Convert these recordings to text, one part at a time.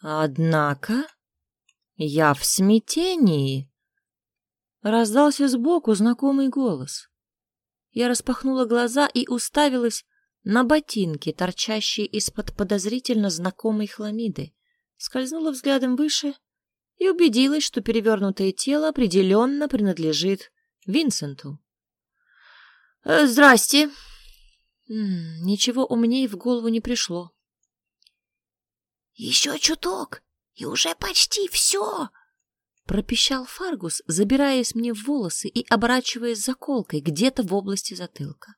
Однако я в смятении. Раздался сбоку знакомый голос. Я распахнула глаза и уставилась на ботинки, торчащие из-под подозрительно знакомой хламиды. Скользнула взглядом выше и убедилась, что перевернутое тело определенно принадлежит Винсенту. «Э, «Здрасте!» Ничего умнее в голову не пришло. «Еще чуток, и уже почти все!» Пропищал Фаргус, забираясь мне в волосы и оборачиваясь заколкой где-то в области затылка.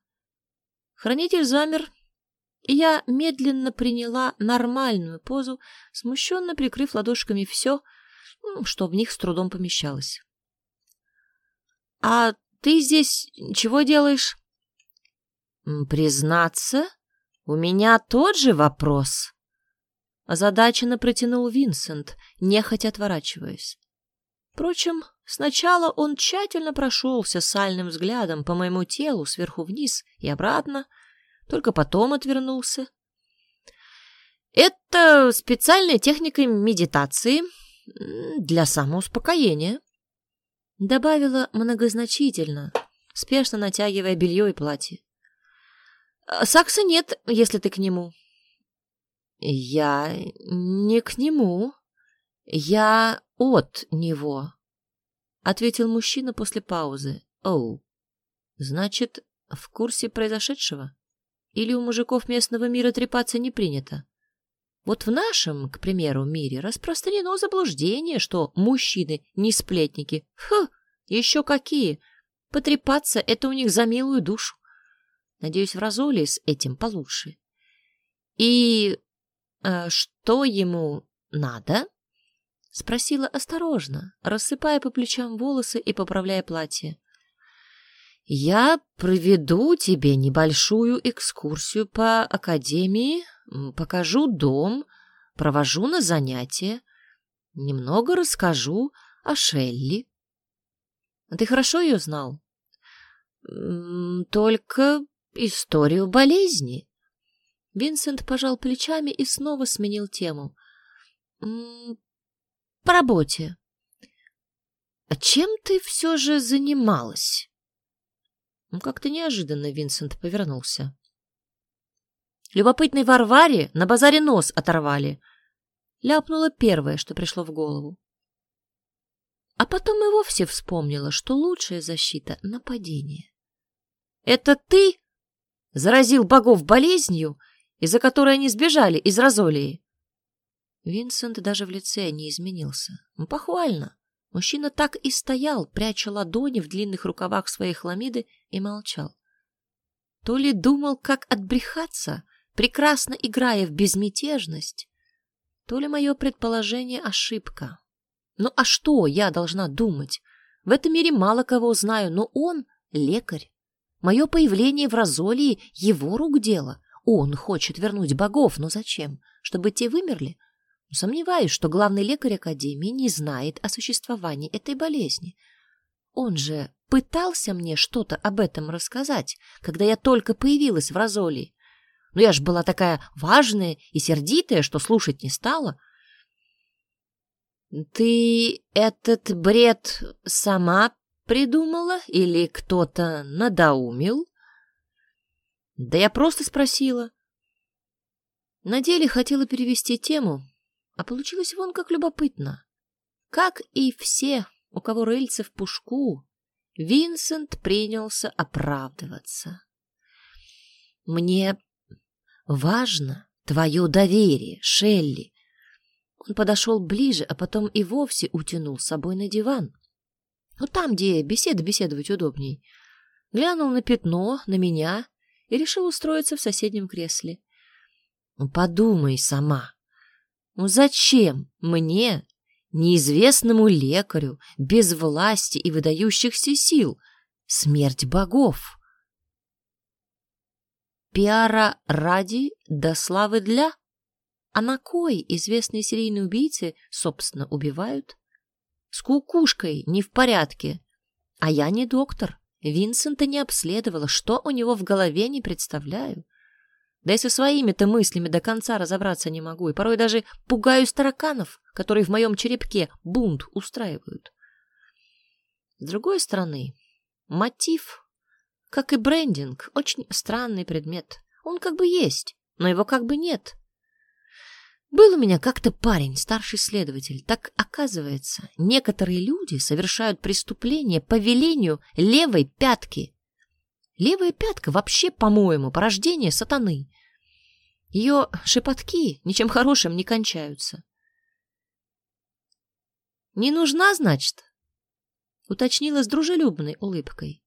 Хранитель замер, и я медленно приняла нормальную позу, смущенно прикрыв ладошками все, что в них с трудом помещалось. — А ты здесь чего делаешь? — Признаться, у меня тот же вопрос. Озадаченно протянул Винсент, нехотя отворачиваясь. Впрочем, сначала он тщательно прошелся сальным взглядом по моему телу сверху вниз и обратно, только потом отвернулся. Это специальная техника медитации для самоуспокоения, добавила многозначительно, спешно натягивая белье и платье. Сакса нет, если ты к нему. «Я не к нему. Я от него», — ответил мужчина после паузы. «Оу, значит, в курсе произошедшего? Или у мужиков местного мира трепаться не принято? Вот в нашем, к примеру, мире распространено заблуждение, что мужчины не сплетники. Фу, еще какие! Потрепаться — это у них за милую душу. Надеюсь, в Розоле с этим получше. И «А что ему надо?» — спросила осторожно, рассыпая по плечам волосы и поправляя платье. «Я проведу тебе небольшую экскурсию по академии, покажу дом, провожу на занятия, немного расскажу о Шелли». «Ты хорошо ее знал?» «Только историю болезни», Винсент пожал плечами и снова сменил тему. «По работе. А чем ты все же занималась?» Ну, как-то неожиданно Винсент повернулся. «Любопытной Варваре на базаре нос оторвали!» Ляпнула первое, что пришло в голову. А потом и вовсе вспомнила, что лучшая защита — нападение. «Это ты заразил богов болезнью из-за которой они сбежали из Розолии. Винсент даже в лице не изменился. Похвально. Мужчина так и стоял, пряча ладони в длинных рукавах своей хламиды, и молчал. То ли думал, как отбрехаться, прекрасно играя в безмятежность, то ли мое предположение ошибка. Ну а что я должна думать? В этом мире мало кого знаю, но он — лекарь. Мое появление в Розолии — его рук дело — он хочет вернуть богов, но зачем? Чтобы те вымерли? Сомневаюсь, что главный лекарь Академии не знает о существовании этой болезни. Он же пытался мне что-то об этом рассказать, когда я только появилась в Розолии. Но я ж была такая важная и сердитая, что слушать не стала. «Ты этот бред сама придумала или кто-то надоумил?» Да я просто спросила. На деле хотела перевести тему, а получилось вон как любопытно. Как и все, у кого рыльца в пушку, Винсент принялся оправдываться. «Мне важно твое доверие, Шелли». Он подошел ближе, а потом и вовсе утянул с собой на диван. Ну, там, где беседа беседовать удобней. Глянул на пятно, на меня и решил устроиться в соседнем кресле. Подумай сама. Ну зачем мне, неизвестному лекарю, без власти и выдающихся сил, смерть богов? Пиара ради, да славы для? А на кой известные серийные убийцы, собственно, убивают? С кукушкой не в порядке. А я не доктор. Винсента не обследовала, что у него в голове, не представляю. Да и со своими-то мыслями до конца разобраться не могу, и порой даже пугаюсь тараканов, которые в моем черепке бунт устраивают. С другой стороны, мотив, как и брендинг, очень странный предмет. Он как бы есть, но его как бы нет. Был у меня как-то парень, старший следователь. Так оказывается, некоторые люди совершают преступления по велению левой пятки. Левая пятка вообще, по-моему, порождение сатаны. Ее шепотки ничем хорошим не кончаются. «Не нужна, значит?» — уточнила с дружелюбной улыбкой.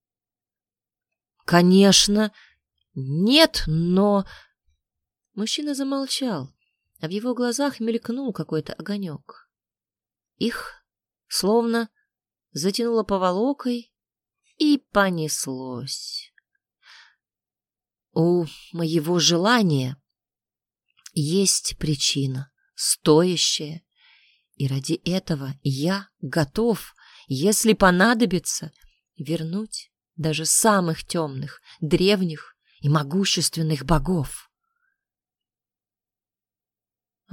«Конечно, нет, но...» Мужчина замолчал, а в его глазах мелькнул какой-то огонек. Их словно затянуло поволокой и понеслось. У моего желания есть причина, стоящая, и ради этого я готов, если понадобится, вернуть даже самых темных, древних и могущественных богов.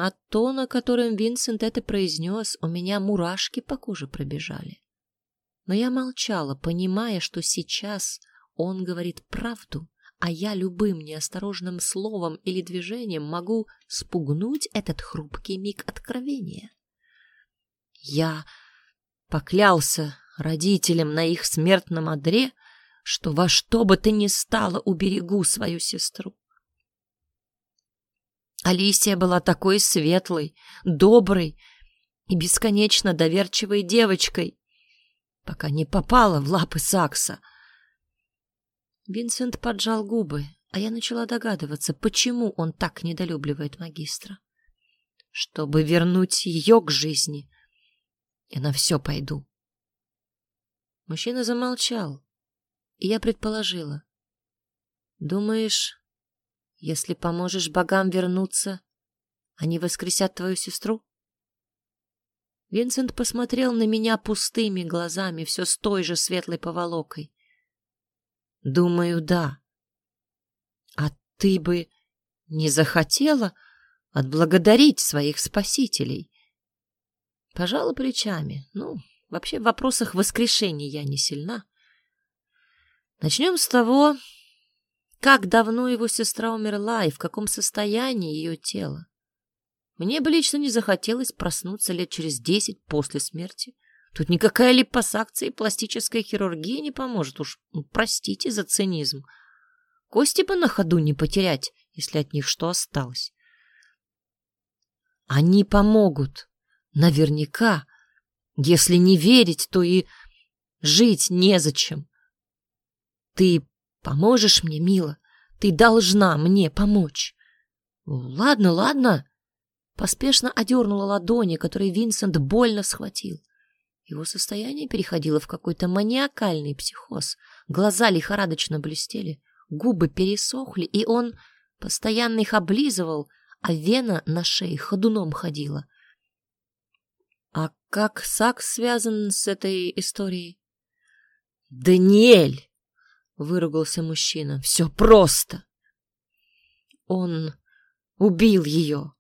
От тона, которым Винсент это произнес, у меня мурашки по коже пробежали. Но я молчала, понимая, что сейчас он говорит правду, а я любым неосторожным словом или движением могу спугнуть этот хрупкий миг откровения. Я поклялся родителям на их смертном одре, что во что бы то ни стало уберегу свою сестру. Алисия была такой светлой, доброй и бесконечно доверчивой девочкой, пока не попала в лапы Сакса. Винсент поджал губы, а я начала догадываться, почему он так недолюбливает магистра. Чтобы вернуть ее к жизни, я на все пойду. Мужчина замолчал, и я предположила. Думаешь, если поможешь богам вернуться, они воскресят твою сестру? Винсент посмотрел на меня пустыми глазами, все с той же светлой поволокой. Думаю, да. А ты бы не захотела отблагодарить своих спасителей? Пожала плечами. Ну, вообще в вопросах воскрешения я не сильна. Начнем с того, как давно его сестра умерла и в каком состоянии ее тело? Мне бы лично не захотелось проснуться лет через десять после смерти. Тут никакая липосакция и пластическая хирургия не поможет. Уж простите за цинизм. Кости бы на ходу не потерять, если от них что осталось. Они помогут. Наверняка. Если не верить, то и жить незачем. Ты Поможешь мне, мила? Ты должна мне помочь. Ладно, ладно. Поспешно одернула ладони, которые Винсент больно схватил. Его состояние переходило в какой-то маниакальный психоз. Глаза лихорадочно блестели, губы пересохли, и он постоянно их облизывал, а вена на шее ходуном ходила. А как Сакс связан с этой историей? «Даниэль!» Выругался мужчина. Все просто. Он убил ее.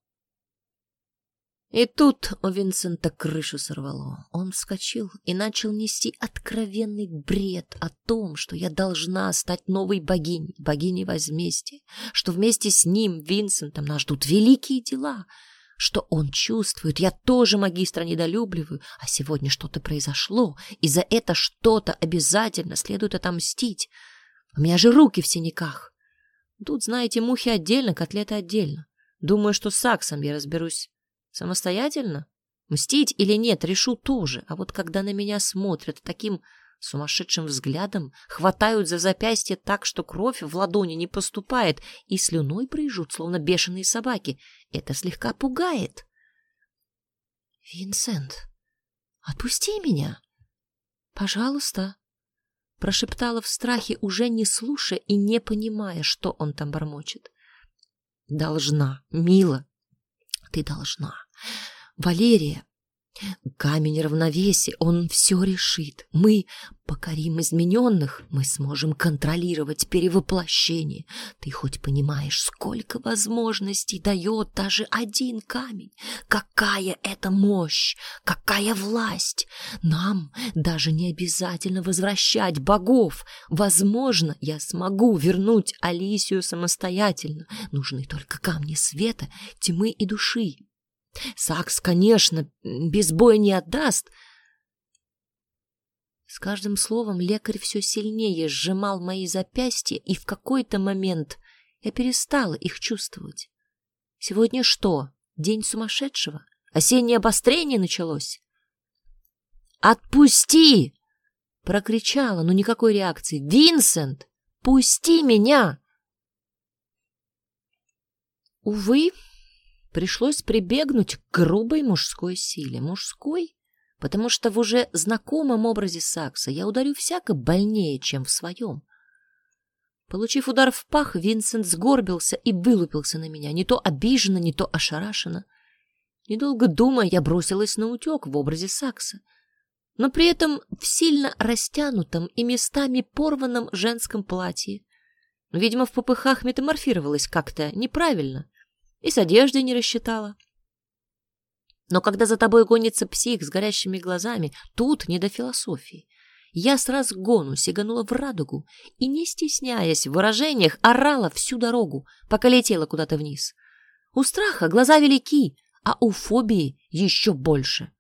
И тут у Винсента крышу сорвало. Он вскочил и начал нести откровенный бред о том, что я должна стать новой богиней, богиней возмездия, что вместе с ним, Винсентом, нас ждут великие дела, что он чувствует. Я тоже магистра недолюбливаю, а сегодня что-то произошло, и за это что-то обязательно следует отомстить. У меня же руки в синяках. Тут, знаете, мухи отдельно, котлеты отдельно. Думаю, что с саксом я разберусь самостоятельно. Мстить или нет, решу тоже. А вот когда на меня смотрят таким сумасшедшим взглядом, хватают за запястье так, что кровь в ладони не поступает, и слюной брыжут, словно бешеные собаки, это слегка пугает. «Винсент, отпусти меня!» «Пожалуйста!» прошептала в страхе, уже не слушая и не понимая, что он там бормочет. «Должна, мила, ты должна. Валерия, Камень равновесия, он все решит. Мы покорим измененных, мы сможем контролировать перевоплощение. Ты хоть понимаешь, сколько возможностей дает даже один камень? Какая это мощь, какая власть! Нам даже не обязательно возвращать богов. Возможно, я смогу вернуть Алисию самостоятельно. Нужны только камни света, тьмы и души. Сакс, конечно, без боя не отдаст. С каждым словом лекарь все сильнее сжимал мои запястья, и в какой-то момент я перестала их чувствовать. Сегодня что, день сумасшедшего? Осеннее обострение началось? «Отпусти!» — прокричала, но никакой реакции. «Винсент, пусти меня!» Увы, пришлось прибегнуть к грубой мужской силе. Мужской, потому что в уже знакомом образе Сакса я ударю всяко больнее, чем в своем. Получив удар в пах, Винсент сгорбился и вылупился на меня, не то обиженно, не то ошарашенно. Недолго думая, я бросилась на утек в образе Сакса, но при этом в сильно растянутом и местами порванном женском платье. Видимо, в попыхах метаморфировалась как-то неправильно — и с одеждой не рассчитала. Но когда за тобой гонится псих с горящими глазами, тут не до философии. Я с разгону сиганула в радугу и, не стесняясь в выражениях, орала всю дорогу, пока летела куда-то вниз. У страха глаза велики, а у фобии еще больше.